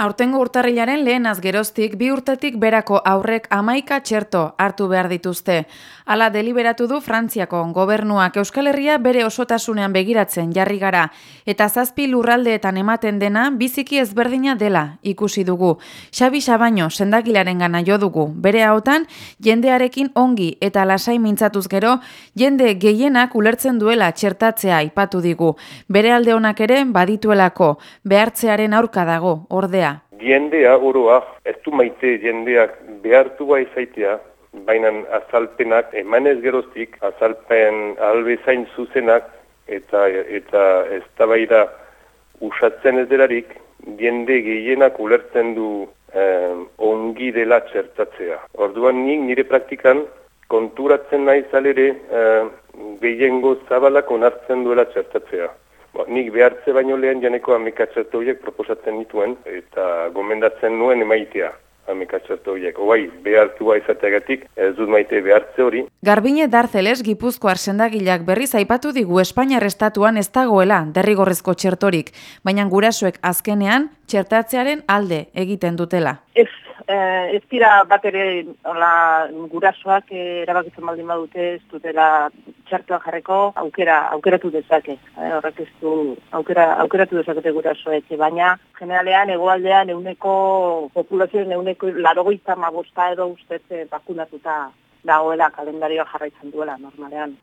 Aurtengo urtarrilaren lehenaz geroztik, bi urtetik berako aurrek amaika txerto hartu behar dituzte. Hala deliberatu du Frantziako gobernuak Euskal Herria bere osotasunean begiratzen jarri gara, eta zazpi lurraldeetan ematen dena biziki ezberdina dela ikusi dugu. Xabi Xabaino sendakilaren gana jo dugu, bere hautan jendearekin ongi eta lasai mintzatuz gero, jende gehienak ulertzen duela txertatzea ipatu digu. Bere alde honak ere badituelako, behartzearen aurka dago, ordea jendea oroa, ez du maite jendeak behartu bai zaitea, baina azalpenak emanez geroztik, azalpen albezain zuzenak eta eta ez da usatzen ez delarik, jende gehienak ulertzen du eh, ongi dela txertatzea. Orduan nik nire praktikan konturatzen nahi zalere eh, gehiengo zabalak onartzen duela txertatzea. Ba, nik behartze baino lehen janeko amikatzertu horiek proposatzen dituen eta gomendatzen nuen emaitea amikatzertu horiek. Oai, behartu izateagatik ez dut maite behartze hori. Garbine Darzeles Gipuzko arsendagilak berriz aipatu digu Espainiar estatuan ez dagoela derrigorrezko txertorik, baina gurasoek azkenean txertatzearen alde egiten dutela. Ez eh, ez dira bat ere hola, gurasoak eh, erabakitzen baldin badute ez dutela txartua jarreko aukera aukeratu dezake. Eh, horrek ez du aukera, aukeratu dezakete gurasoek, baina generalean egoaldean euneko populazioen euneko larogoita magosta edo ustez eh, bakunatuta dagoela kalendarioa jarraitzen duela normalean.